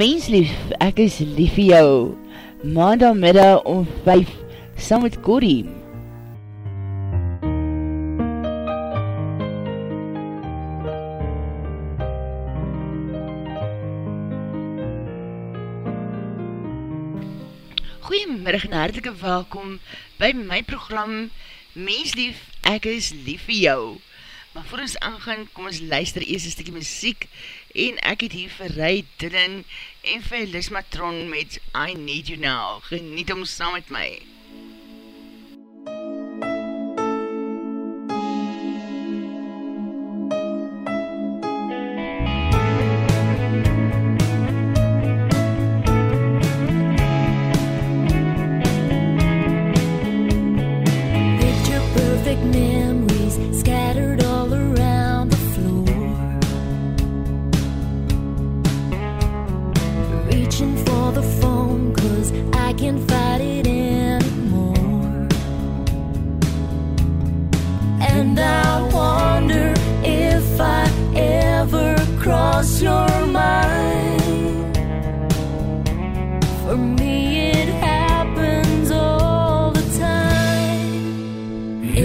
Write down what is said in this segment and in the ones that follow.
Menslief, ek is lief vir jou. Maandagmiddag om 5, saam met Corrie. Goeiemiddag en hartelike welkom by my program Menslief, ek is lief vir jou. Maar voor ons aangaan, kom ons luister eers een stukje muziek en ek het hier vir Ray Dillon en vir Liz Matron met I Need You Now. Geniet om saam met my.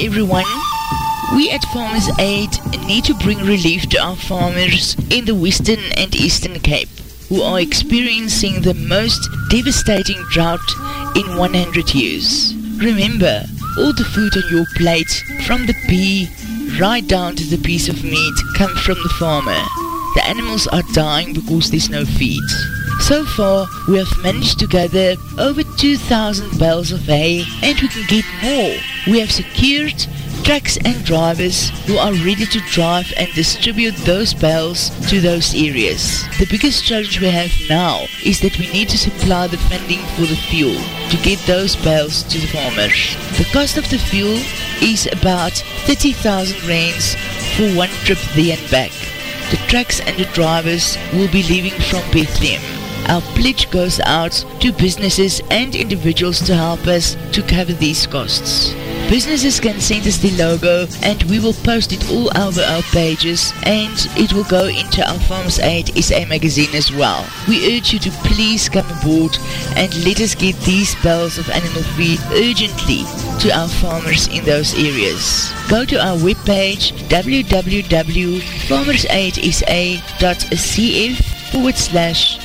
Everyone. We at Farmers Aid need to bring relief to our farmers in the Western and Eastern Cape who are experiencing the most devastating drought in 100 years. Remember, all the food on your plate, from the pea right down to the piece of meat, come from the farmer. The animals are dying because there's no feed. So far, we have managed to gather over 2,000 bales of hay and we can get more. We have secured trucks and drivers who are ready to drive and distribute those bales to those areas. The biggest challenge we have now is that we need to supply the funding for the fuel to get those bales to the farmers. The cost of the fuel is about 30,000 rands for one trip there and back. The trucks and the drivers will be leaving from Bethlehem. Our pledge goes out to businesses and individuals to help us to cover these costs. Businesses can send us the logo and we will post it all over our pages and it will go into our Farmers Aid SA magazine as well. We urge you to please come aboard and let us get these bales of animal feed urgently to our farmers in those areas. Go to our webpage www.farmersaidsa.cf forward slash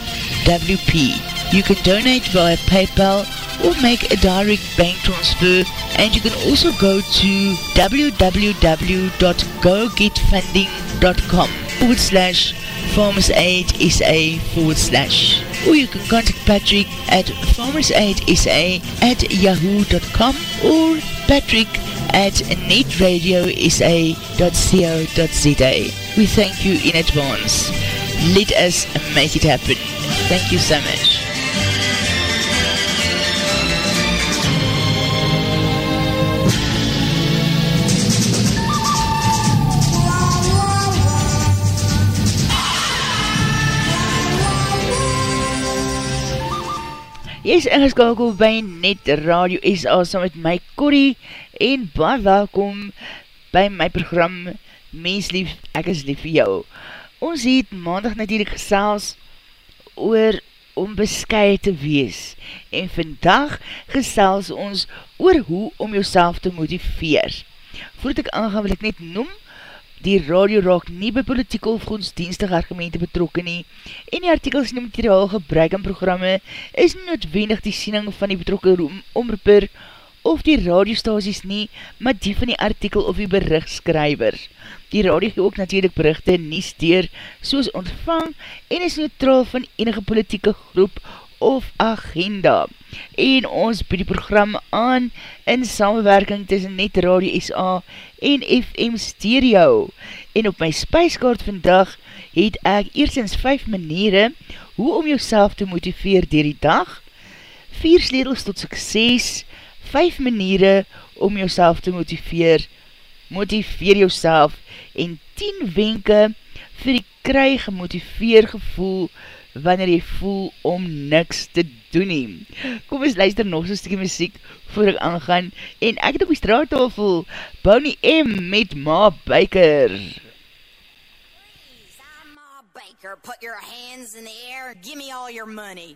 WP. You can donate via PayPal or make a direct bank transfer and you can also go to www.gogetfunding.com forward slash farmersaidsa forward slash or you can contact Patrick at farmersaidsa at yahoo.com or patrick at netradiosa.co.za We thank you in advance. Let us make it happen. Thank you so much. Jy is ingeskakel by Net Radio SA saam met my Corrie en baie welkom by my program Mens Lief, Ek is Lief vir Jou. Ons het maandag natuurlijk gesels oor om beskeie te wees en vandag gesels ons oor hoe om jouself te motiveer. Voordat ek aangaan wil ek net noem die radio raak nie by politieke of godsdienstige argumente betrokken nie en die artikels en die materiaal gebruik in programme is nie noodwendig die siening van die betrokke omroeper of die radiostasies nie, maar die van die artikel of die berichtskryver. Die radio gee ook natuurlijk berichte nie steer soos ontvang en is neutraal van enige politieke groep of agenda. En ons bied die program aan in samenwerking tussen Net Radio SA en FM Stereo. En op my spijskaart vandag het ek eerstens 5 maniere hoe om jouself te motiveer dier die dag, 4 sledels tot sukses, 5 maniere om jouself te motiveer, motiveer jouself en 10 wenke vir die kry gemotiveer gevoel wanneer jy voel om niks te doen nie. Kom ons luister nog so'n stukje muziek voor ek aangaan en ek het op die straattafel Bonnie M met Ma Baker. Please, I'm Ma Baker. Put your hands in the air. Give me all your money.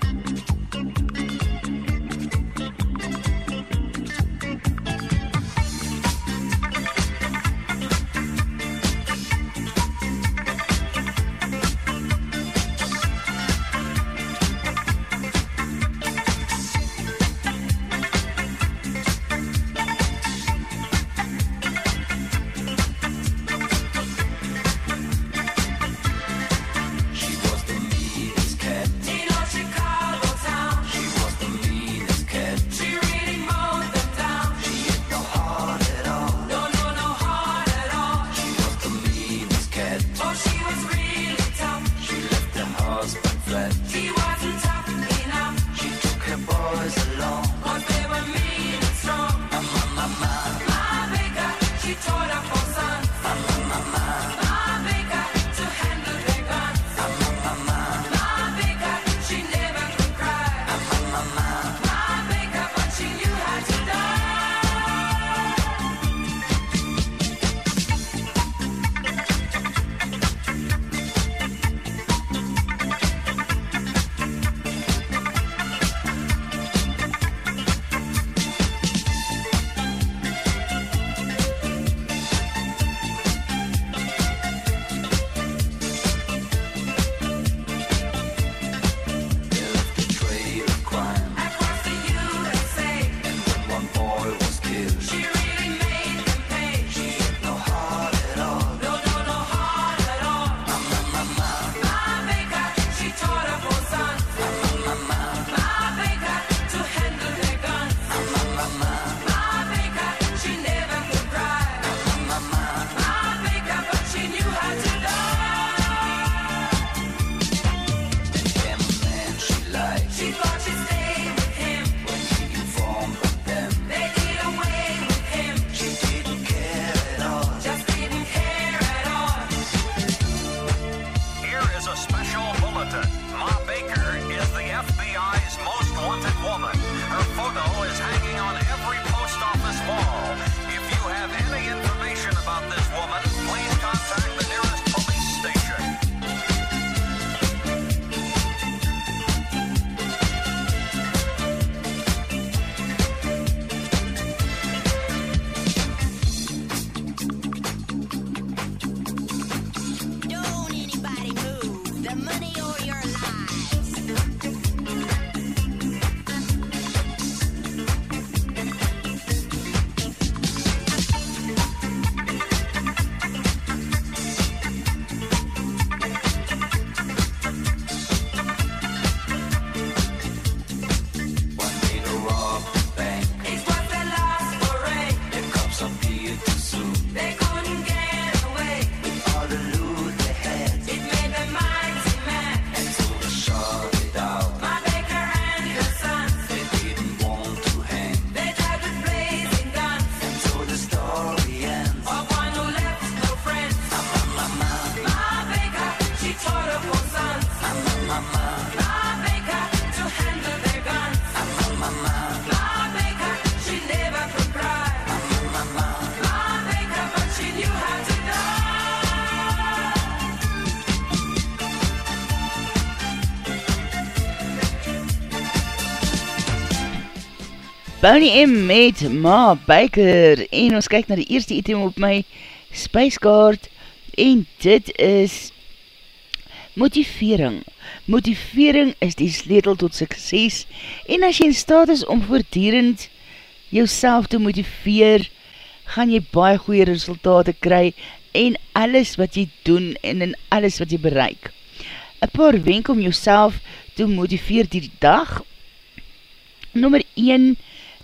Bonnie M met Ma Baker en ons kyk na die eerste item op my spijskaart en dit is motivering. Motivering is die sleutel tot sukses en as jy in staat is om voortdurend jouself te motiveer, gaan jy baie goeie resultate kry en alles wat jy doen en in alles wat jy bereik. Een paar wenk om jouself te motiveer die dag. Nummer 1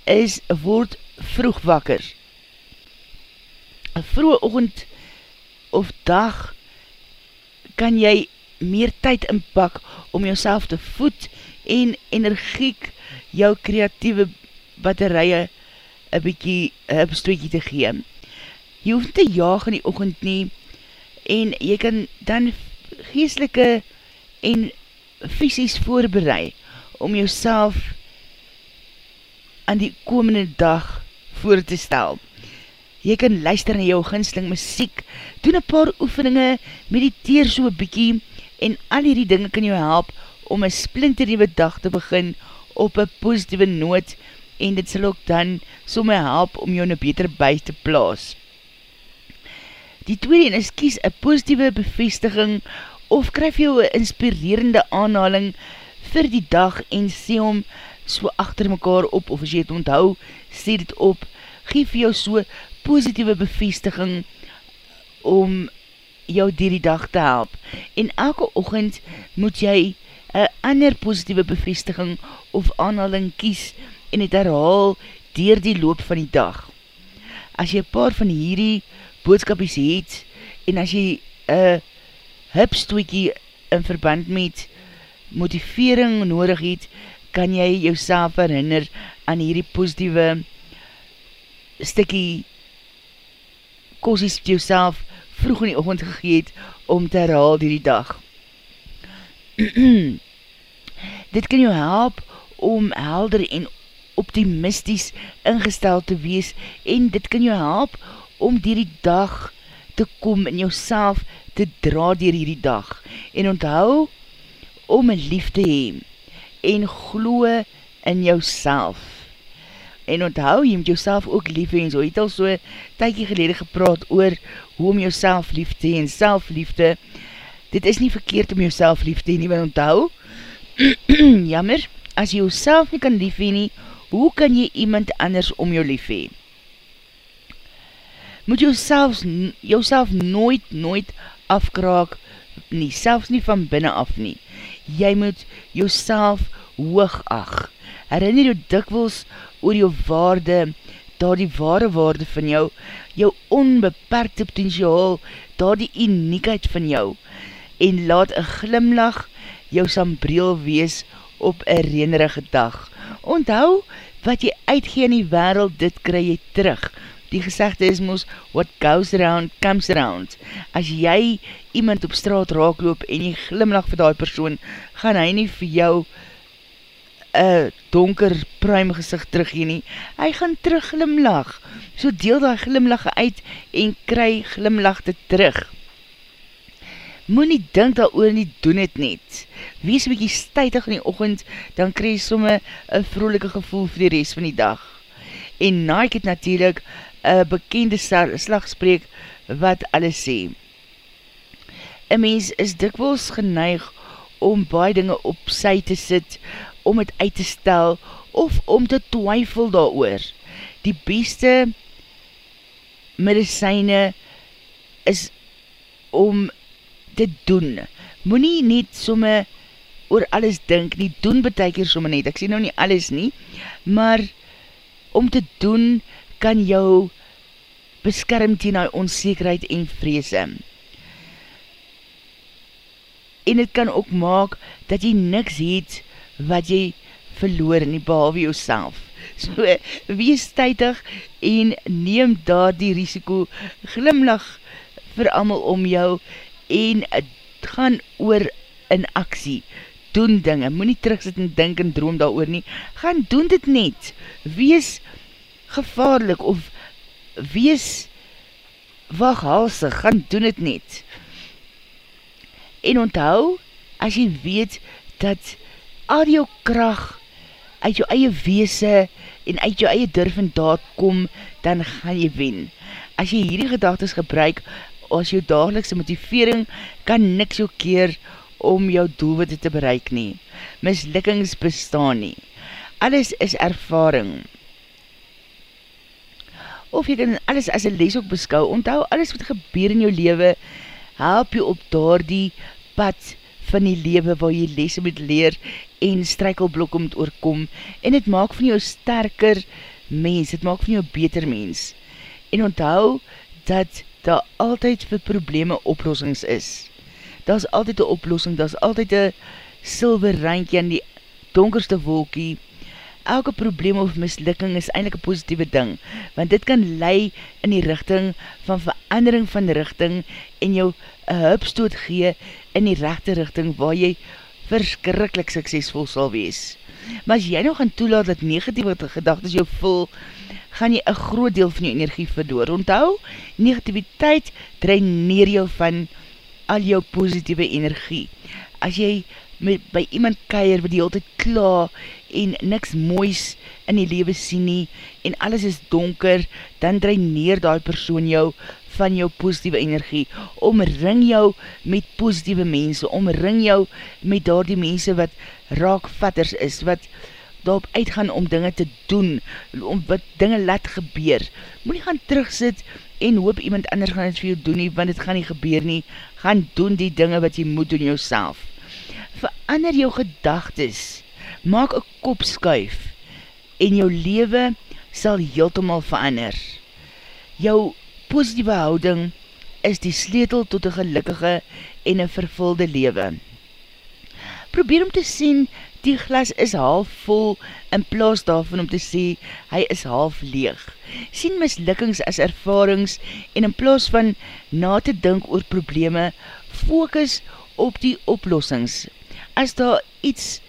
is, word vroeg wakker. Een vroege ochend of dag kan jy meer tyd inpak om jouself te voed en energiek jou kreatieve batterije een bykie een stootje te gee. Jy hoef te jaag in die ochend nie en jy kan dan geestelike en fysisk voorbereid om jouself aan die komende dag voor te stel. Jy kan luister na jou ginsling muziek, doen een paar oefeninge, mediteer so bykie en al hierdie dinge kan jou help om een splinternieuwe dag te begin op een positieve noot en dit sal ook dan somme help om jou in een beter buis te plaas. Die tweede is kies een positieve bevestiging of kryf jou een inspirerende aanhaling vir die dag en sê om so achter mekaar op, of as jy het onthou, sê dit op, geef jou so positieve bevestiging om jou dier die dag te help. En elke ochend moet jy een ander positieve bevestiging of aanhaling kies en het herhaal dier die loop van die dag. As jy paar van hierdie boodskapies het en as jy een hupstoekie in verband met motivering nodig het, kan jy jouself herinner aan hierdie positieve stikkie kosies wat jouself vroeg in die oogend gegeet om te herhaal die dag. Dit kan jou help om helder en optimisties ingesteld te wees en dit kan jou help om die dag te kom en jouself te dra dier hierdie dag. En onthou om een lief te heen en gloe in jouself. En onthou, jy moet jouself ook lief heen, so het al so tykie gelede gepraat oor hoe om jouself lief te heen, selfliefde. Dit is nie verkeerd om jouself lief te heen, nie, want onthou, jammer, as jy jouself nie kan lief heen nie, hoe kan jy iemand anders om jou lief heen? Moet jouself, jouself nooit, nooit afkraak nie, selfs nie van binnen af nie jy moet jouself hoog ag. Herinner jou dikwels oor jou waarde, daar die ware waarde van jou, jou onbeperkte potentiaal, daar die uniekheid van jou, en laat een glimlach jou sambreel wees op een reenerige dag. Onthou, wat jy uitgee in die wereld, dit kry jy terug. Die gezegde is moos, what goes around, comes around. As jy iemand op straat raakloop en jy glimlach vir die persoon, gaan hy nie vir jou een donker pruim gezicht teruggeen nie. Hy gaan terug glimlach. So deel die glimlach uit en kry glimlach te terug. Moe nie dink dat oor nie doen het net. Wees een bykie stuitig in die ochend, dan kry jy somme een vrolike gevoel vir die rest van die dag. En Nike het natuurlijk een bekende slagspreek wat alles sê. Een mens is dikwels geneig om baie dinge op sy te sit, om het uit te stel, of om te twyfel daar oor. Die beste medicijne is om te doen. Moe nie net somme oor alles dink, nie doen betek hier somme net, ek sê nou nie alles nie, maar om te doen kan jou beskerm teen die onzekerheid en vreese. En het kan ook maak dat jy niks het wat jy verloor nie, behalwe jouself. So, wees tydig en neem daar die risiko, glimlach vir amal om jou en gaan oor in aksie. Doen dinge, moet nie terugsit en denk en droom daar oor nie. Gaan doen dit net. Wees gevaarlik of wees waghalsig, gaan doen het net. En onthou, as jy weet dat al jou kracht uit jou eie weese en uit jou eie durf en daad kom, dan gaan jy wen. As jy hierdie gedagtes gebruik as jou dagelikse motivering, kan niks jou keer om jou doelwitte te bereik nie. Mislikkings bestaan nie. Alles is ervaring. Of jy kan alles as een les ook beskou, onthou alles wat gebeur in jou leven, help jy op daar die pad van die lewe waar jy lese moet leer en strykelblok om te oorkom en het maak van jou sterker mens, het maak van jou beter mens. En onthou dat daar altyd vir probleme oplossings is. Daar is altyd een oplossing, daar is altyd een silver randje aan die donkerste wolkie, elke probleem of mislukking is eindelijk een positieve ding, want dit kan lei in die richting van verandering van richting en jou een hupstoot gee in die rechte richting waar jy verskrikkelijk suksesvol sal wees. Maar as jy nou gaan toelaat dat negatieve gedagtes jou voel, gaan jy een groot deel van jou energie verdoor. Onthou, negativiteit draineer jou van al jou positieve energie. As jy met, by iemand keier wat die altyd kla en niks moois in die lewe sien nie en alles is donker, dan draineer die persoon jou van jou positieve energie. Omring jou met positieve mense, omring jou met daar die mense wat raakvatters is, wat daarop uitgaan om dinge te doen, om wat dinge laat gebeur. Moet nie gaan terugsit en hoop iemand anders gaan het vir jou doen nie, want het gaan nie gebeur nie. Gaan doen die dinge wat jy moet doen jou self verander jou gedagtes, maak een kop skuif, en jou lewe sal heeltemal verander. Jou positieve houding is die sleutel tot een gelukkige en een vervulde lewe. Probeer om te sien, die glas is half vol, in plaas daarvan om te sê, hy is half leeg. Sien mislukkings as ervarings, en in plaas van na te dink oor probleme, focus op die oplossings, as daar iets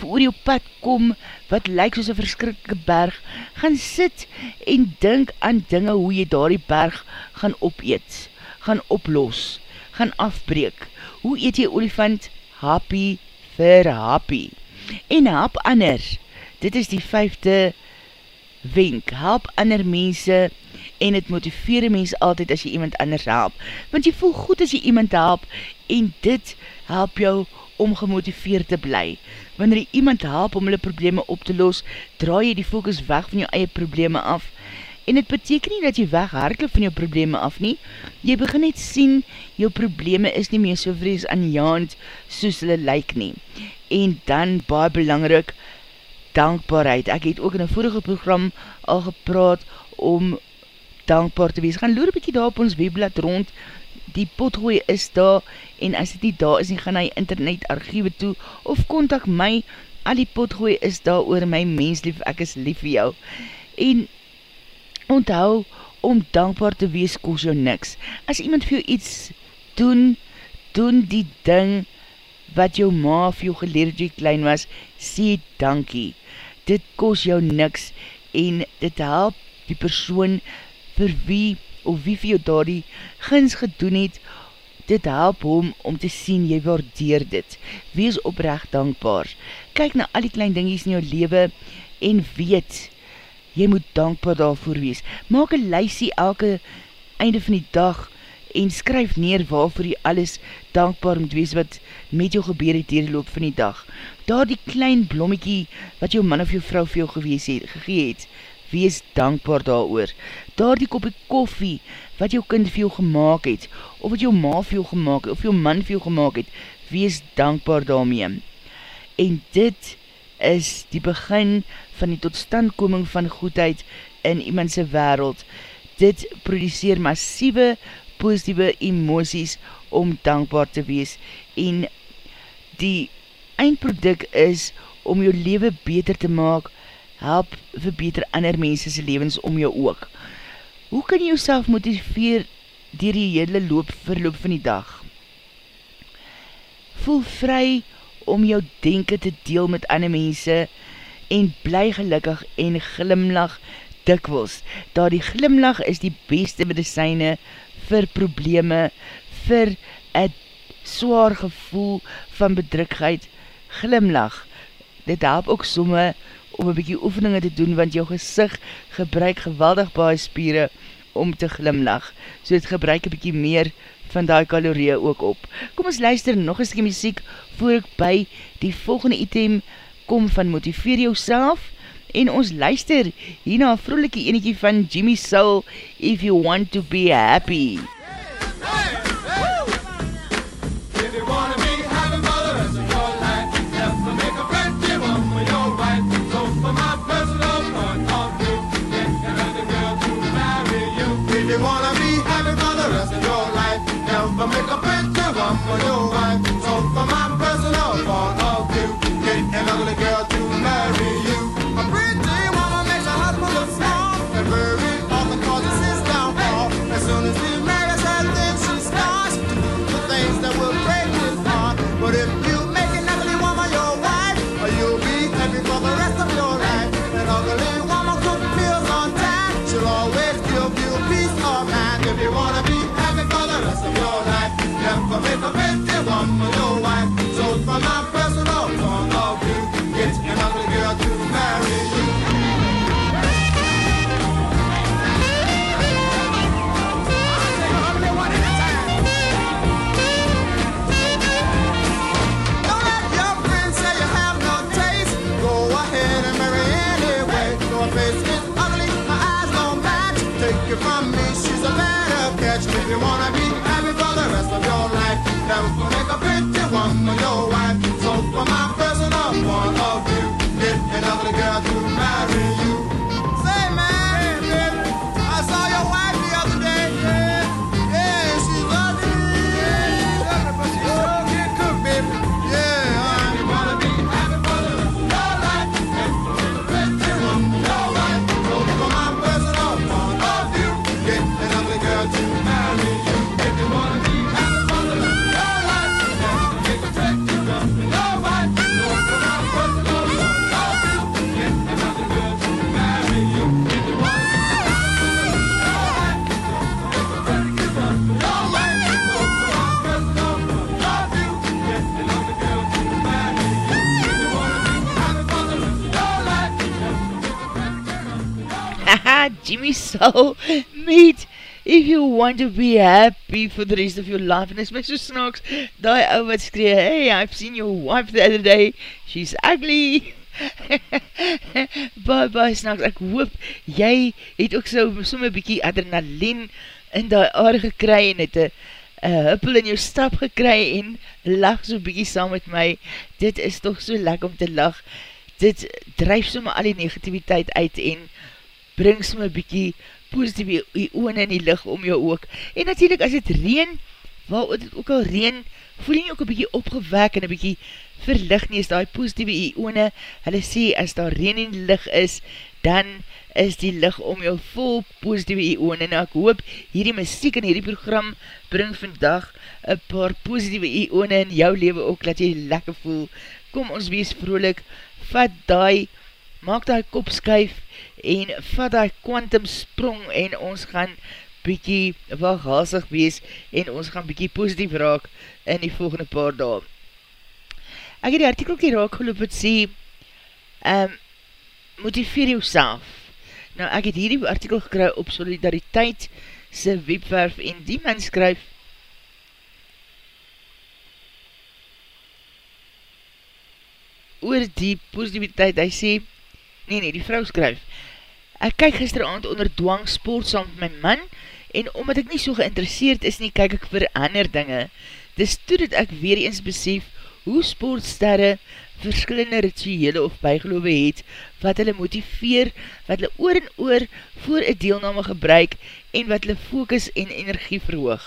voor jou pad kom, wat lyk soos een verskrikkelike berg, gaan sit en dink aan dinge hoe jy daar die berg gaan opeet, gaan oplos, gaan afbreek. Hoe eet jy olifant? Happy vir happy. En help ander, dit is die vijfde wenk, help ander mense en het motiveer mens altyd as jy iemand anders help. Want jy voel goed as jy iemand help en dit help jou om gemotiveerd te bly. Wanneer jy iemand help om hulle probleme op te los, draai jy die focus weg van jou eie probleme af. En het beteken nie dat jy wegharkel van jou probleme af nie. Jy begin net sien, jou probleme is nie meer so vrees aan jaand soos hulle lyk nie. En dan, baie belangrik, dankbaarheid. Ek het ook in een vorige program al gepraat om dankbaar te wees. Gaan loer bykie daar op ons webblad rond, die potgooi is daar, en as dit nie daar is nie, gaan hy internet archiewe toe, of kontak my, al die potgooi is daar oor my menslief, ek is lief vir jou. En onthou, om dankbaar te wees, koos jou niks. As iemand vir jou iets doen, doen die ding, wat jou ma vir jou geleer jy klein was, sê dankie. Dit koos jou niks, en dit help die persoon vir wie of wie vir jou daar die gins gedoen het, dit help hom om te sien jy waardeer dit. Wees oprecht dankbaar. Kyk na al die klein dingies in jou leven en weet, jy moet dankbaar daarvoor wees. Maak een lysie elke einde van die dag en skryf neer waarvoor jy alles dankbaar moet wees wat met jou gebeur het dier die loop van die dag. Daar die klein blommekie wat jou man of jou vrou vir jou gewees het, gegee het, wees dankbaar daar oor. Daar die kopie koffie, wat jou kind vir jou gemaakt het, of wat jou ma vir jou gemaakt het, of jou man vir jou gemaakt het, wees dankbaar daarmee. En dit is die begin van die totstandkoming van goedheid in iemandse wereld. Dit produceer massieve positieve emoties om dankbaar te wees en die eindproduct is om jou leven beter te maak help verbeter ander mense levens om jou ook. Hoe kan jy jouself motiveer dier die hele loop verloop van die dag? Voel vry om jou denken te deel met ander mense en bly gelukkig en glimlach dikwels. Daar die glimlach is die beste medicijne vir probleme, vir een zwaar gevoel van bedrukheid. Glimlach, dit help ook somme om een bykie oefeninge te doen, want jou gezicht gebruik geweldig baie spieren om te glimlach. So dit gebruik een bykie meer van die kalorieën ook op. Kom ons luister nog een stukje muziek voor ek by die volgende item kom van Motiveer Jouself en ons luister hierna een vrolijke enetjie van Jimmy Soul If You Want To Be Happy. Give up Jimmy Soul met If you want to be happy for the rest of your life en is my so snaks die ou wat skree hey I've seen your wife the other day. She's ugly. Bye bye snaks ek hoop jy het ook so somme bykie adrenalien in die aarde gekry en het een uh, huppel in jou stap gekry en lach so bykie saam met my. Dit is toch so lekker om te lach dit drijf somme al die negativiteit uit en bring somme bykie positieve ione in die licht om jou ook. En natuurlijk as het reen, waar het ook al reen, voel jy ook een bykie opgewek en een bykie verlicht nie, is die positieve ione, hulle sê, as daar reen in die licht is, dan is die licht om jou vol positieve ione, en ek hoop, hierdie muziek en hierdie program bring vandag een paar positieve ione in jou leven ook, dat jy lekker voel. Kom ons wees vrolik, vat die, maak die kop skuif, en vat die quantum sprong en ons gaan bykie waghazig wees en ons gaan bykie positief raak in die volgende paar dae. Ek het die artikelkie raak geloop wat sê um, motiveer jou Nou ek het hierdie artikel gekry op solidariteit sy webwerf en die man skryf oor die positiviteit, hy sê, nee nee, die vrou skryf, ek kyk gisteravond onder dwang sport saam met my man, en omdat ek nie so geïnteresseerd is nie, kyk ek vir ander dinge, dis toe dat ek weer eens besef, hoe sportsterre verskillende rituele of bijgeloof het, wat hulle motiveer, wat hulle oor en oor voor een deelname gebruik, en wat hulle focus en energie verhoog.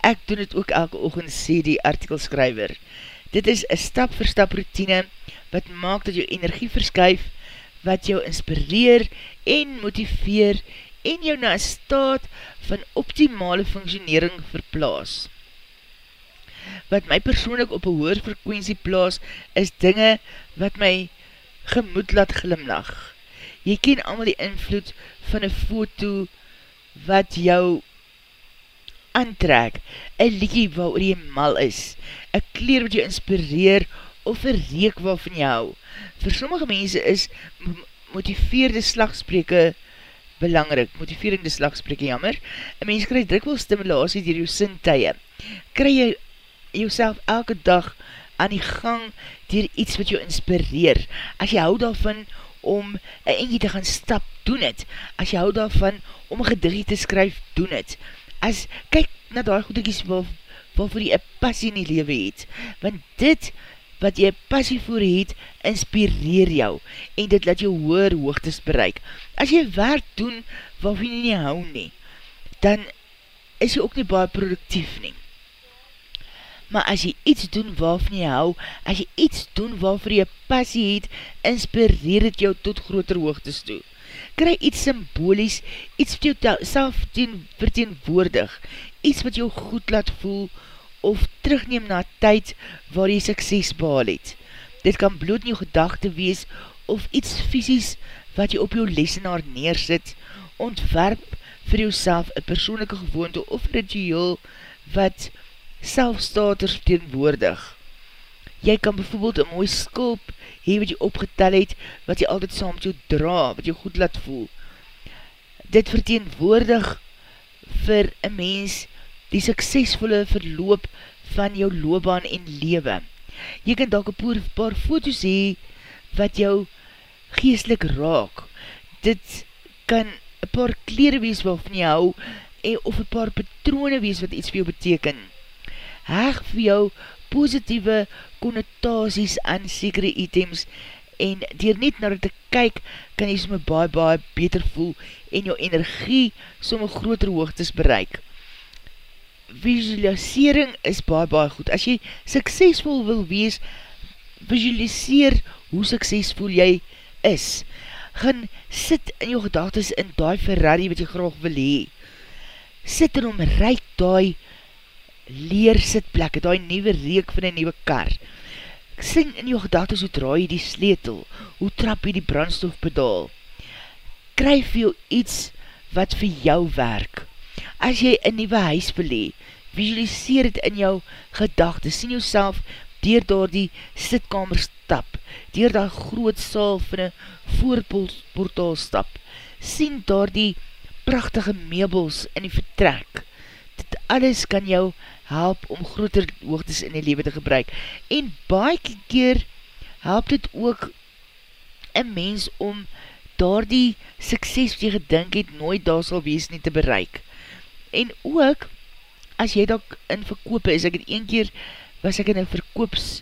Ek doen het ook elke oogend, sê die artikelskryver. Dit is een stap vir stap routine, wat maak dat jou energie verskuif, wat jou inspireer en motiveer, en jou na staat van optimale functionering verplaas. Wat my persoonlik op een hoer frekwensie plaas, is dinge wat my gemoed laat glimlach. Jy ken allemaal die invloed van een foto wat jou aantrek, een liedje waar jy mal is, een kleer wat jou inspireer, of een reek waarvan jy hou. Voor sommige mense is motiveerde slagspreke belangrik, motiverende slagspreke jammer. Een mens krijg dikwels stimulatie dier jou sintuie. Krijg jy jouself elke dag aan die gang dier iets wat jou inspireer. As jy hou daarvan om een eentje te gaan stap, doen het. As jy hou daarvan om een gedigie te skryf, doen het. As, kyk na die goedekies waar, waarvoor jy een passie in die lewe het. Want dit wat jy passie voor het, inspireer jou en dit laat jou hoer hoogtes bereik. As jy werk doen waarvoor jy nie hou nie, dan is jy ook nie baie productief nie. Maar as jy iets doen waarvan jy hou, as jy iets doen waarvoor jy passie het, inspireer het jou tot groter hoogtes toe. Kry iets symbolies, iets wat jou self verteenwoordig, iets wat jou goed laat voel, of terugneem na tyd waar jy sukses behaal het. Dit kan bloot jou gedachte wees of iets fysisk wat jy op jou lesenaar neersit, ontwerp vir jouself een persoonlijke gewoonte of ritueel wat selfstaters verteenwoordig. Jy kan bijvoorbeeld een mooi skulp hee wat jy opgetel het, wat jy altyd saam met jou dra, wat jy goed laat voel. Dit verteenwoordig vir een mens die suksesvolle verloop van jou loopbaan en lewe. Jy kan dalk een paar foto's hee wat jou geestelik raak. Dit kan een paar kleren wees waarvan jy hou en of een paar patrone wees wat iets vir jou beteken. Heg vir jou positieve connotaties aan sekere items en dier net naar te kyk kan jy somme baie baie beter voel en jou energie somme groter hoogtes bereik visualisering is baie baie goed. As jy suksesvol wil wees, visualiseer hoe suksesvol jy is. Gaan sit in jou gedagtes in die Ferrari wat jy graag wil hee. Sit in om reik die leer sitplekke, die nieuwe reek van die nieuwe kar. Sing in jou gedagtes hoe draai jy die sleetel, hoe trap jy die brandstofpedaal. Kryf jou iets wat vir jou werk. As jy een nieuwe huis wil hee, visualiseer het in jou gedachte, sien jou self dier daar die sitkamer stap, dier daar groot saal van een voorportaal stap, sien daar die prachtige meubels in die vertrek. Dit alles kan jou help om groter hoogtes in die leven te gebruik. En baie keer help dit ook een mens om daar die sukses wat jy gedink het nooit daar sal wees nie te bereik. En ook, as jy dat in verkoop is, ek het een keer, was ek in een verkoops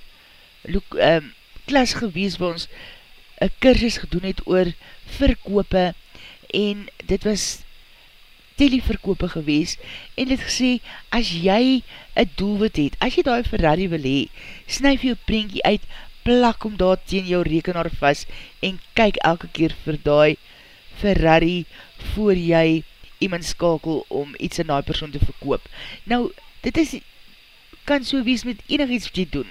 look, um, klas gewees, waar ons een kursus gedoen het oor verkoop en dit was televerkoop gewees, en dit gesê, as jy een doelwit het, as jy daar Ferrari wil hee, snuif jou prentjie uit, plak om daar teen jou rekenaar vast, en kyk elke keer vir die Ferrari, voor jy iemand skakel om iets aan die persoon te verkoop. Nou, dit is, kan so wees met enig iets wat jy doen.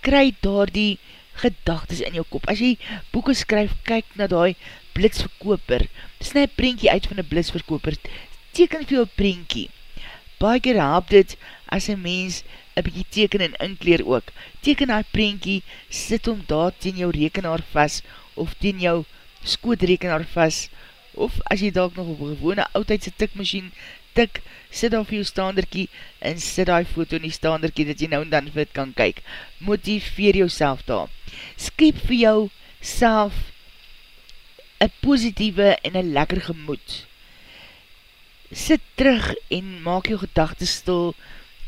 Kry daar die gedagtes in jou kop. As jy boeken skryf, kyk na die blitsverkoper. Snij prentjie uit van die blitsverkoper. Teken vir jou prentjie. Baie keer help dit as een mens een bykie teken en inkleer ook. Teken die prentjie, sit om daar teen jou rekenaar vast of teen jou skootrekenaar vast of as jy dalk nog op een gewone oudheidse tikmachine tik, sit daar vir jou staanderkie en sit daar foto in die staanderkie dat jy nou en dan vir het kan kyk. Motiveer jou self daar. Skep vir jou self een positieve en een lekker gemoed. Sit terug en maak jou gedagtes stil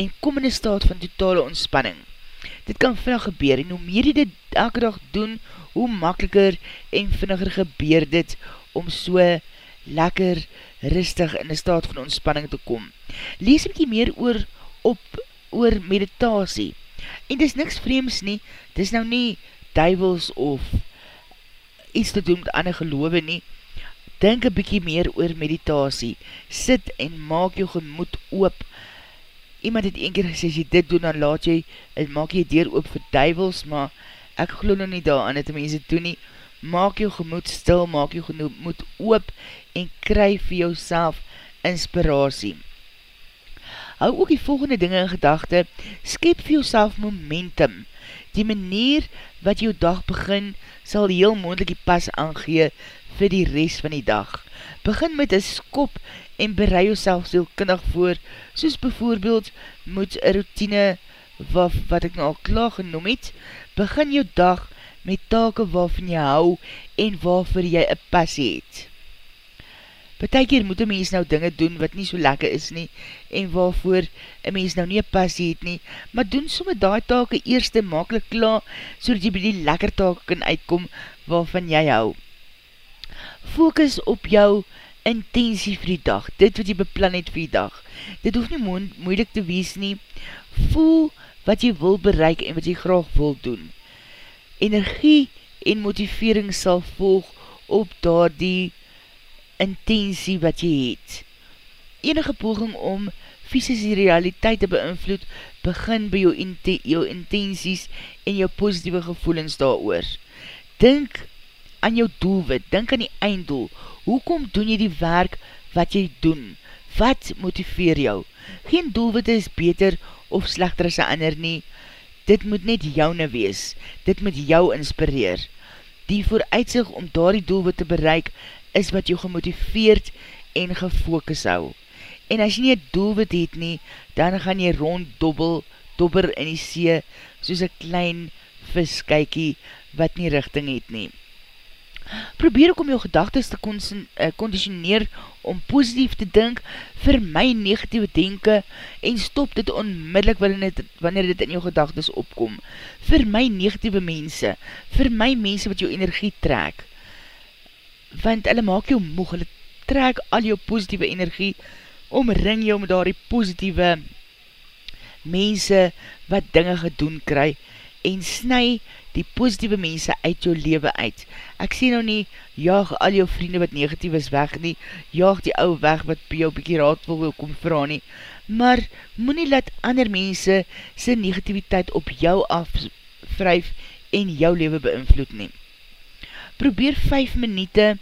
en kom in die staat van totale ontspanning. Dit kan vinnig gebeur en hoe meer jy dit elke dag doen, hoe makkeliker en vinniger gebeur dit om so lekker rustig in die staat van ontspanning te kom. Lees een meer oor, op, oor meditasie. En dis niks vreemds nie, dis nou nie duivels of iets te doen met ander geloof nie. Denk een bykie meer oor meditasie. Sit en maak jou gemoed oop. Iemand het een keer gesê, as jy dit doen, dan laat jy, en maak jy deur oop vir duivels, maar ek geloof nou nie daar aan het mense doen nie, maak jou gemoed stil, maak jou gemoed oop en kry vir jou inspiratie. Hou ook die volgende dinge in gedachte, skep vir jou momentum. Die manier wat jou dag begin, sal heel moendlik die pas aangee vir die rest van die dag. Begin met een skop en berei jouself sielkundig voor, soos bijvoorbeeld moet een routine, wat, wat ek nou al klaar genoem het, begin jou dag met take waarvan jy hou en waarvoor jy een passie het. Betek moet een mens nou dinge doen wat nie so lekker is nie en waarvoor een mens nou nie een passie het nie, maar doen somme daai take eerste makkelijk klaar so dat jy by die lekker take kan uitkom waarvan jy hou. Focus op jou intensie vir die dag, dit wat jy beplan het vir die dag. Dit hoef nie mo moeilik te wees nie. Voel wat jy wil bereik en wat jy graag wil doen. Energie en motivering sal volg op daar die intensie wat jy het. Enige poging om fysische realiteit te beïnvloed, begin by jou, inten jou intensies en jou positieve gevoelens daar oor. Dink aan jou doelwit, dink aan die einddoel. Hoekom doen jy die werk wat jy doen? Wat motiveer jou? Geen doelwit is beter of slechter as ander nie. Dit moet net joune wees. Dit moet jou inspireer. Die vooruitzig om daar die doelwit te bereik is wat jou gemotiveerd en gefokus hou. En as jy nie een doelwit het nie, dan gaan jy rond dobbel, dobber in die see, soos een klein viskijkie wat nie richting het nie. Probeer ook om jou gedagtes te conditioneer eh, om positief te dink, vir my negatieve denken en stop dit onmiddellik wanneer dit, in jou gedagtes opkom. Vir my negatieve mense, vir my mense wat jou energie trek, want hulle maak jou moeg, hulle trek al jou positieve energie, omring jou met daar die positieve mense wat dinge gedoen kry, en snu die positieve mense uit jou leven uit. Ek sê nou nie, jaag al jou vriende wat negatief is weg nie, jaag die ou weg wat by jou bykie raad wil, kom vraag nie, maar moet nie laat ander mense sy negativiteit op jou afvryf en jou leven beïnvloed nie probeer 5 minuute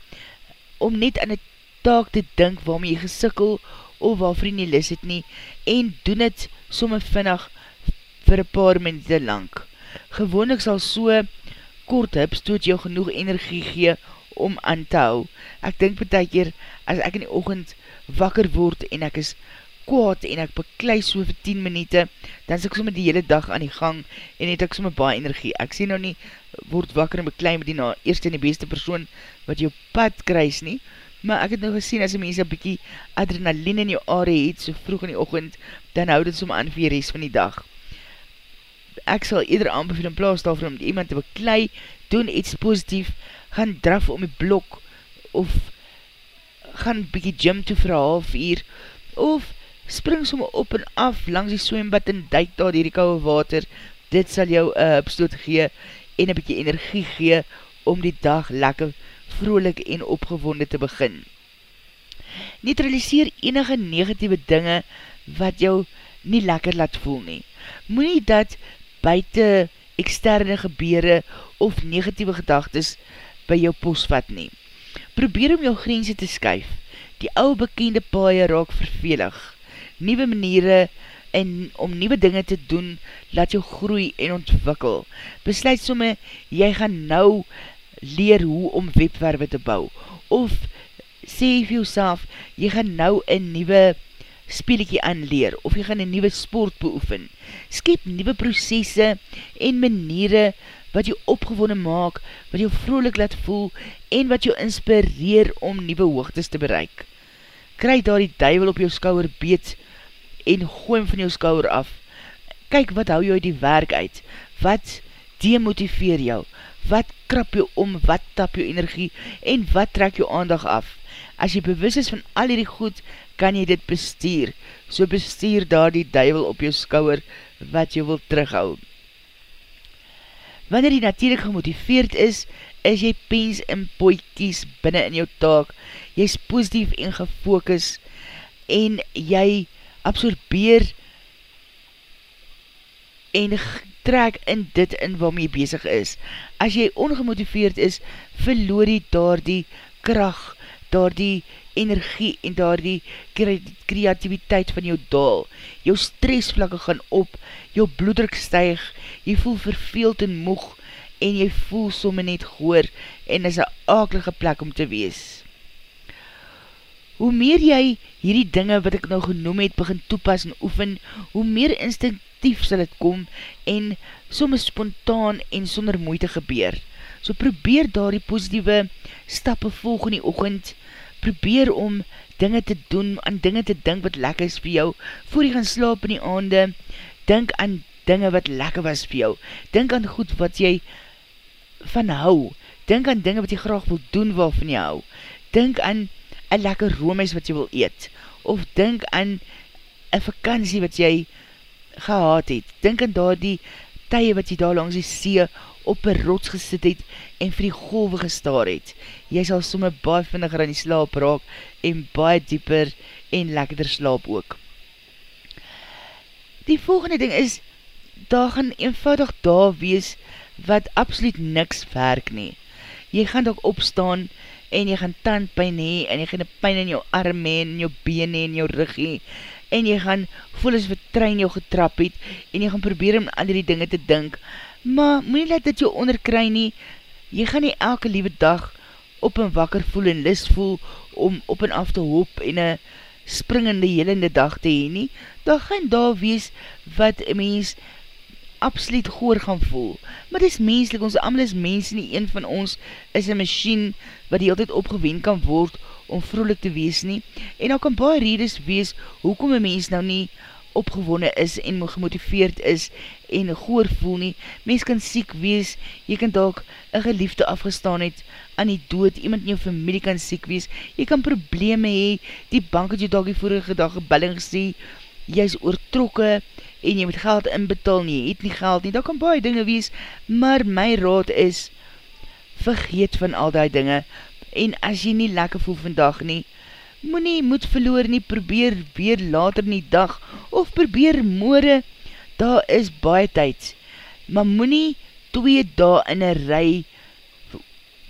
om net aan die taak te dink waarmee jy gesikkel of waarvoor jy nie lis het nie en doen het somme vinnig vir paar minuute lang. Gewoonlik sal so kort hips toet jou genoeg energie gee om aan te hou. Ek dink betek hier, as ek in die ochend wakker word en ek is kwaad en ek beklui so vir 10 minuute, dan is ek somme die hele dag aan die gang en het ek somme baie energie. Ek sê nou nie, word wakker en beklui met die na eerste en die beste persoon wat jou pad kruis nie, maar ek het nou gesien as die mense een bykie adrenaline in jou aarde het, so vroeg in die ochend, dan houd het somme aan vir die rest van die dag. Ek sal eerder aanbeveel in plaas daarvoor om iemand te beklui, doen iets positief, gaan draf om die blok, of gaan bykie gym toe vir half uur, of spring somme op en af langs die swembad en duik daar die kouwe water, dit sal jou een hupstoot gee en een bykie energie gee om die dag lekker vrolik en opgewonde te begin. Neutraliseer enige negatieve dinge wat jou nie lekker laat voel nie. Moe nie dat buiten externe gebeure of negatieve gedagtes by jou posvat nie. Probeer om jou grense te skuif. Die ou bekende paie raak vervelig nieuwe maniere en om nieuwe dinge te doen, laat jou groei en ontwikkel. Besluit somme, jy gaan nou leer hoe om webwerwe te bou. Of sê vir jouself, jy gaan nou een nieuwe speelikie aanleer, of jy gaan een nieuwe sport beoefen. Skep nieuwe processe en maniere wat jou opgewonne maak, wat jou vrolik laat voel, en wat jou inspireer om nieuwe hoogtes te bereik. Krijg daar die duivel op jou skouwer beet, en gooi van jou skouwer af. Kyk wat hou jou die werk uit, wat demotiveer jou, wat krap jou om, wat tap jou energie en wat trek jou aandag af. As jy bewus is van al die goed, kan jy dit bestuur, so bestuur daar die duivel op jou skouwer wat jy wil terughou. Wanneer jy natuurlijk gemotiveerd is, is jy pens en poikies binnen in jou taak, jy is positief en gefokus en jy absorbeer en trek in dit in waarmee jy bezig is. As jy ongemotiveerd is, verloor jy daar die kracht, daar die energie en daar die kreativiteit van jou daal. Jou stressvlakke gaan op, jou bloeddruk stuig, jy voel verveeld en moeg en jy voel somme net goor en is een akelige plek om te wees. Hoe meer jy hierdie dinge wat ek nou genoem het begin toepas en oefen, hoe meer instinctief sal het kom en soms spontaan en sonder moeite gebeur. So probeer daar die positieve stappe volg in die ochend, probeer om dinge te doen, aan dinge te dink wat lekker is vir jou, voor jy gaan slaap in die aande, dink aan dinge wat lekker was vir jou, dink aan goed wat jy van hou, dink aan dinge wat jy graag wil doen waarvan jy hou, dink aan een lekker roomhuis wat jy wil eet, of dink aan een vakantie wat jy gehad het, dink aan daar die tye wat jy daar langs die see op een rots gesit het en vir die golwe gestaar het. Jy sal somme baie vindiger aan die slaap raak en baie dieper en lekkerder slaap ook. Die volgende ding is, daar gaan eenvoudig daar wees wat absoluut niks werk nie. Jy gaan ook opstaan en jy gaan tandpijn hee, en jy gaan pijn in jou arm hee, en jou been hee, en jou rug hee, en jy gaan voel as wat trein jou getrap het, en jy gaan probeer om aan die dinge te dink, maar moet nie let dit jou onderkry nie, jy gaan nie elke liewe dag op en wakker voel en list voel, om op en af te hoop, en een springende helende dag te hee nie, dan gaan daar wees wat een mens absoluut goor gaan voel. Maar dit is menslik, ons allemaal is mens nie, een van ons is een machine wat die altijd opgewend kan word om vrolik te wees nie. En daar kan baie redes wees hoekom een mens nou nie opgewonne is en gemotiveerd is en goor voel nie. Mens kan siek wees, jy kan dalk een geliefde afgestaan het aan die dood, iemand in jou familie kan siek wees, jy kan probleme hee, die bank het jy dalk die vorige dag gebelling gesê, jy is oortrokke, en jy moet geld inbetaal nie, jy het nie geld nie, daar kan baie dinge wees, maar my raad is, vergeet van al die dinge, en as jy nie lekker voel vandag nie, moet nie moed verloor nie, probeer weer later in die dag, of probeer moore, daar is baie tyd, maar moet nie twee dae in een rij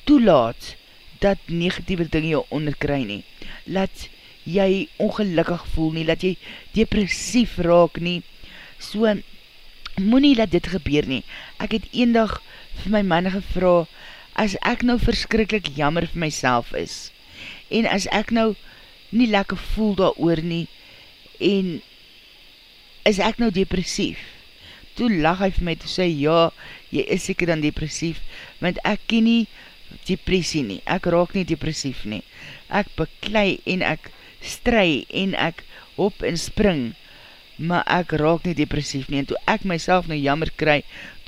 toelaat, dat negatieve dinge jou onderkry nie, laat jy ongelukkig voel nie, laat jy depressief raak nie, So, moet nie dat dit gebeur nie. Ek het een dag vir my man gevra, as ek nou verskrikkelijk jammer vir myself is, en as ek nou nie lekker voel daar oor nie, en is ek nou depressief? Toe lag hy vir my, toe sê, ja, jy is seker dan depressief, want ek ken nie depressie nie, ek raak nie depressief nie, ek beklei en ek stry en ek hop en spring, maar ek raak nie depressief nie, en toe ek myself nou jammer kry,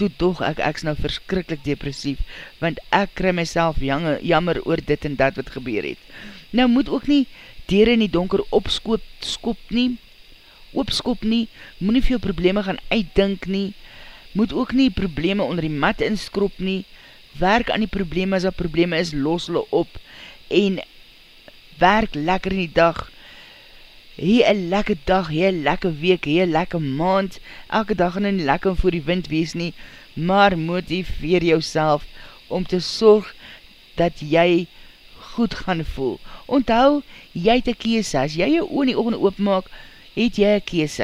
toe toch ek, ek is nou verskrikkelijk depressief, want ek kry myself jammer, jammer oor dit en dat wat gebeur het. Nou moet ook nie dier in die donker opskop skop nie, opskop nie, moet nie veel probleme gaan uitdink nie, moet ook nie probleme onder die mat inskrop nie, werk aan die probleme as dat probleme is, los hulle op, en werk lekker in die dag, hier een lekker dag, hier een lekker week, hier een lekker maand, elke dag en een lekker voor die wind wees nie, maar motiveer jou om te sorg dat jy goed gaan voel. Onthou, jy het een kies, as jy jou oor die ogen oopmaak, het jy een kies.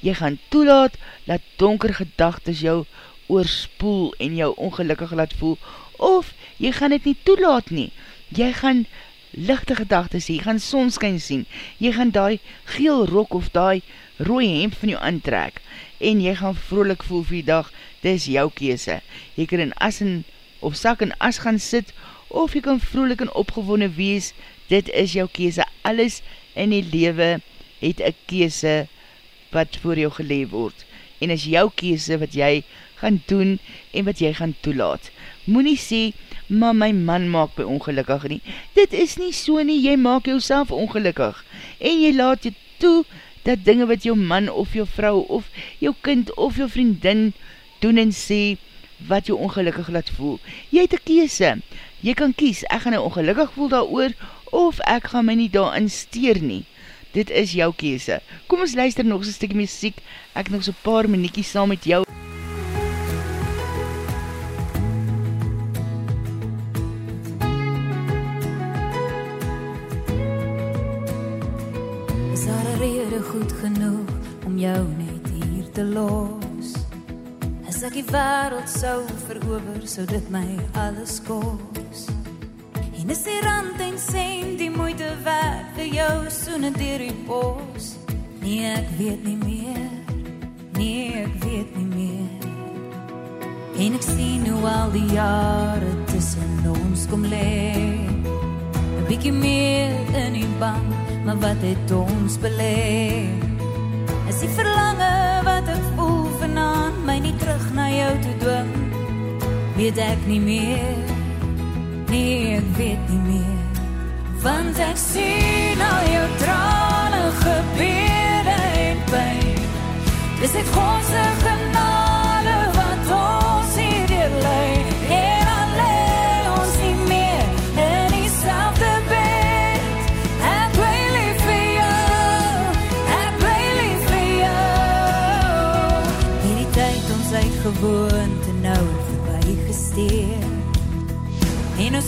Jy gaan toelaat, dat donker gedagtes jou oorspoel en jou ongelukkig laat voel, of jy gaan het nie toelaat nie. Jy gaan lichte gedagtes, jy gaan sonskyn sien, jy gaan die geel rok of die rooie hemp van jou aantrek, en jy gaan vrolik voel vir die dag, dit is jou kese. Jy kan in as en, of sak en as gaan sit, of jy kan vrolik en opgewonne wees, dit is jou kese. Alles in die lewe het een kese wat voor jou geleef word, en is jou kese wat jy gaan doen, en wat jy gaan toelaat. Moe nie sê, maar my man maak my ongelukkig nie. Dit is nie so nie, jy maak jou ongelukkig. En jy laat jy toe, dat dinge wat jou man of jou vrou of jou kind of jou vriendin doen en sê, wat jou ongelukkig laat voel. Jy het een kiese. Jy kan kies, ek gaan nou ongelukkig voel daar oor, of ek gaan my nie daar insteer nie. Dit is jou kiese. Kom ons luister nog so stikkie muziek, ek nog so paar minuutjes saam met jou. vrede goed genoeg om jou net hier te los. As ek die wêreld sou verower, sou dit my alles kos. En is die rand en sent die moeite werd vir jou soene deur die bos? Nee, ek weet nie meer. Nee, ek weet nie meer. En ek sien hoe al die jare tussen ons kom lê. 'n Bietjie meer in die bank maar wat het ons belê? Is die verlange wat ek voel vanaand my nie terug na jou toe dwing? Weet ek nie meer. Nee, ek weet nie meer. Want ek sien al jou trane gebede en pyn. Dis dit God se genade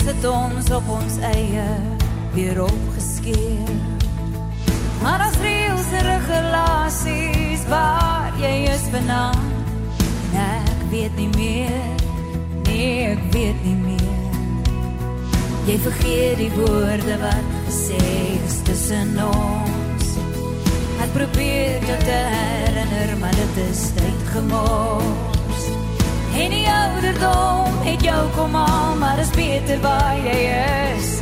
Sit ons op ons eie weer opgeskeer. Maar as reëls en regulasies waar jy is vanaand en ek weet nie meer, nee ek weet nie meer. Jy vergeet die woorde wat gesê is tussen ons. Ek probeer jou te herinner, maar dit is tyd gemors. En die ouderdom het jou kom al, maar is beter waar jy is.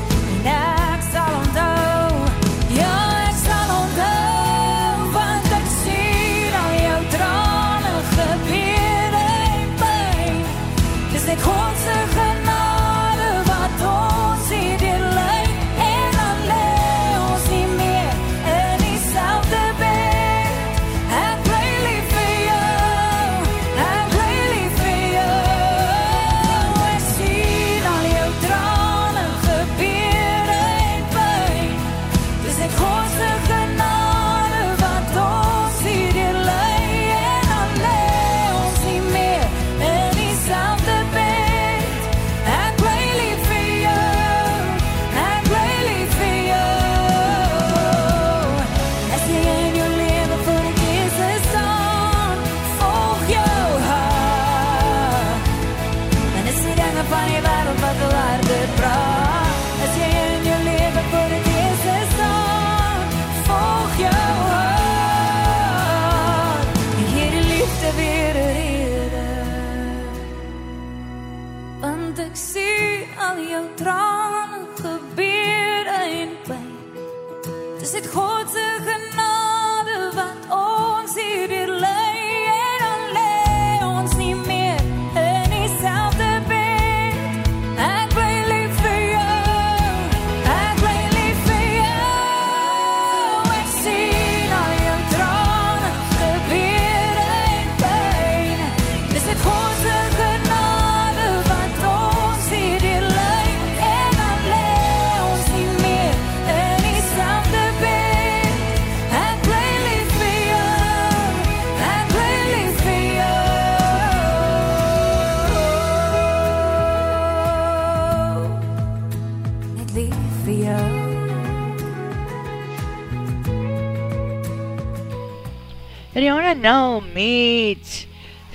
Rihanna nou met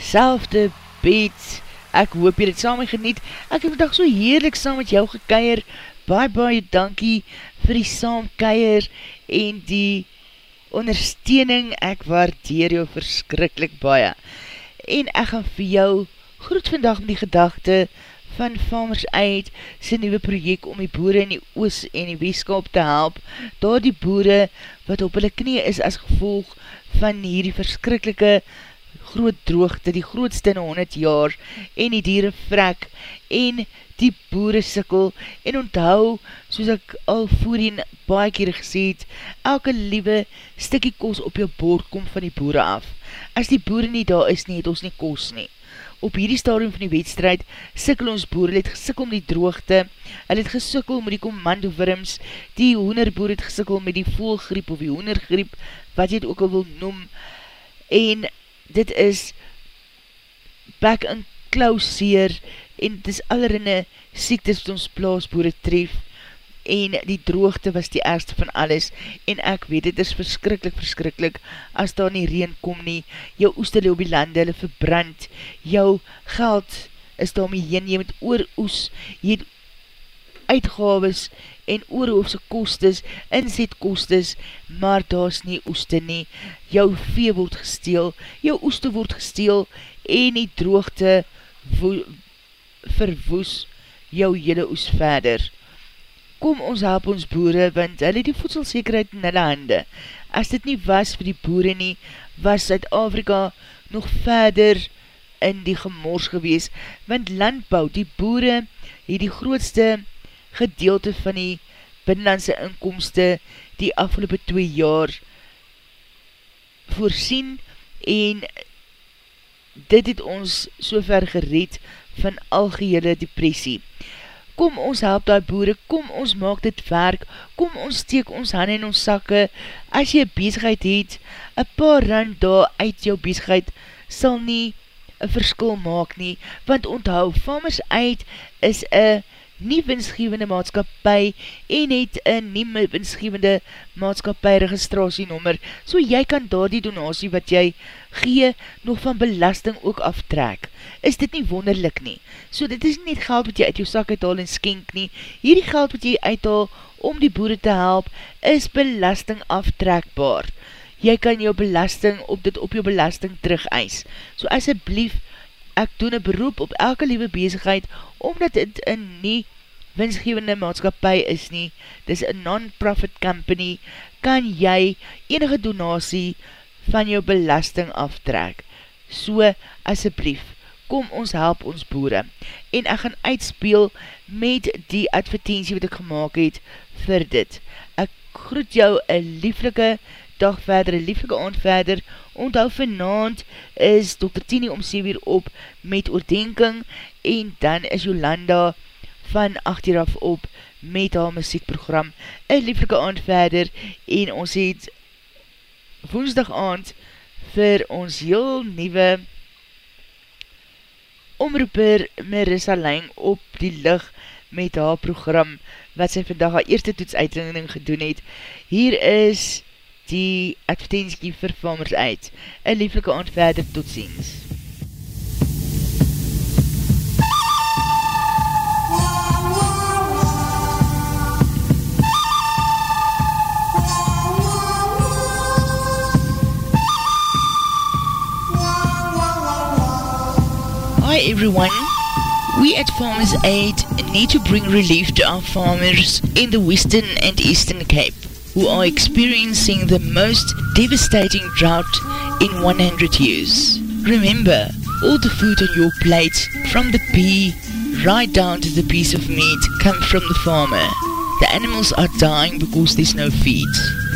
selfde beat. Ek hoop jy het saam geniet. Ek het vandag so heerlik saam met jou gekeier. Bye bye, dankie vir die saamkeier en die ondersteuning. Ek waardeer jou verskrikkelijk baie. En ek gaan vir jou groet vandag met die gedachte van Farmers Aid sy nieuwe project om die boere in die oos en die weeskap te help, daar die boere wat op hulle knie is as gevolg van hierdie verskrikkelike groot droogte, die grootste in 100 jaar, en die dieren vrek, en die boere sikkel, en onthou, soos ek al voorheen baie keer gesê het, elke liewe stikkie kos op jou bord kom van die boere af. As die boere nie daar is nie, het ons nie kos nie. Op hierdie stadium van die wedstrijd sikkel ons boer, het gesikkel met die droogte, hy het gesikkel met die commando-wurms, die hoenderboer het gesikkel met die voelgriep of die hoendergriep, wat jy het ook al wil noem, en dit is back and klauseer, en dit is allerinde siektes wat ons plaasboere tref, en die droogte was die ergste van alles en ek weet, dit is verskrikkelijk, verskrikkelijk as daar nie reen kom nie, jou oestel op die lande, hulle verbrand, jou geld is daarmee heen, jy moet oor oes, jy het uitgaves en oorhoofse kostes, inzet kostes, maar daar is nie oeste nie, jou vee word gesteel, jou oeste word gesteel, en die droogte verwoes jou hele oes verder. Kom ons help ons boere, want hulle die voedselzekerheid in hulle hande. As dit nie was vir die boere nie, was Zuid-Afrika nog verder in die gemors gewees, want landbouw, die boere, het die grootste gedeelte van die binnenlandse inkomste die afgelopen twee jaar voorsien en dit het ons so ver gered van algehele depressie. Kom ons help die boere, kom ons maak dit werk, kom ons steek ons hand in ons sakke, as jy bezigheid het, een paar rand daar uit jou bezigheid sal nie een verskil maak nie, want onthou, Farmers Aid is een nie winsgevende maatskapie en het een nie winsgevende maatskapie registrasienommer, so jy kan daar die donatie wat jy gee, nog van belasting ook aftrek. Is dit nie wonderlik nie? So dit is nie geld wat jy uit jou sak uithaal en skenk nie, hierdie geld wat jy uithaal om die boere te help, is belasting aftrekbaar. Jy kan jou belasting op dit op jou belasting terug eis. So asjeblief, ek doen een beroep op elke liewe bezigheid, omdat dit een nie winsgevende maatskapie is nie, dis een non-profit company, kan jy enige donatie van jou belasting aftrek. So, asjeblief, kom ons help ons boere. En ek gaan uitspeel met die advertentie wat ek gemaakt het vir dit. Ek groet jou een lieflike dag verder, een lieflike aand verder, onthou vanavond is Dr. Tini om 7 uur op met oordenking en dan is Jolanda van 8 uur af op met haar muziekprogram, een lieflike aand verder en ons het woensdag aand vir ons heel nieuwe omroeper Marissa Lang op die lig met haar program wat sy vandag haar eerste toetsuitdinging gedoen het. Hier is die advertentie uit. Een verder, tot ziens. Hi everyone, we at Farmers Aid need to bring relief to our farmers in the Western and Eastern Cape who are experiencing the most devastating drought in 100 years. Remember, all the food on your plate, from the pea right down to the piece of meat, come from the farmer. The animals are dying because there's no feed.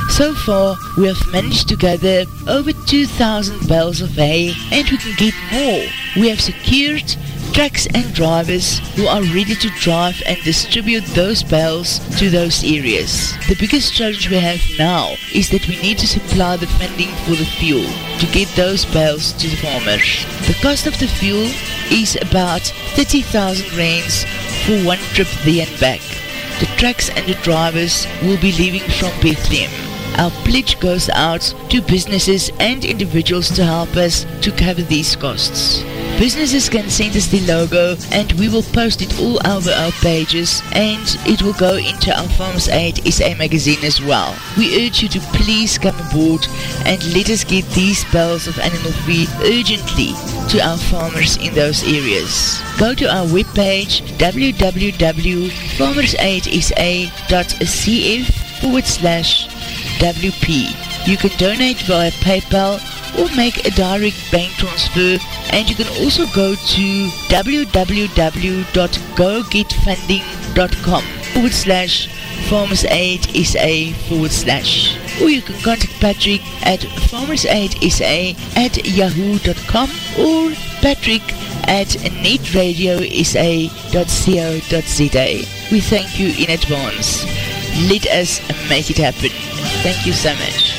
So far, we have managed to gather over 2,000 bales of hay and we can get more. We have secured trucks and drivers who are ready to drive and distribute those bales to those areas. The biggest challenge we have now is that we need to supply the funding for the fuel to get those bales to the farmers. The cost of the fuel is about 30,000 rands for one trip there and back. The trucks and the drivers will be leaving from Bethlehem. Our pledge goes out to businesses and individuals to help us to cover these costs. Businesses can send us the logo and we will post it all over our pages and it will go into our Farmers Aid SA magazine as well. We urge you to please come aboard and let us get these bales of animal feed urgently to our farmers in those areas. Go to our webpage www.farmersaidsa.cf forward slash WP. You can donate via PayPal or make a direct bank transfer and you can also go to www.gogetfunding.com forward slash farmersaidsa forward slash or you can contact Patrick at farmersaidsa at yahoo.com or Patrick at netradiousa.co.za We thank you in advance. Let us make it happen. Thank you so much.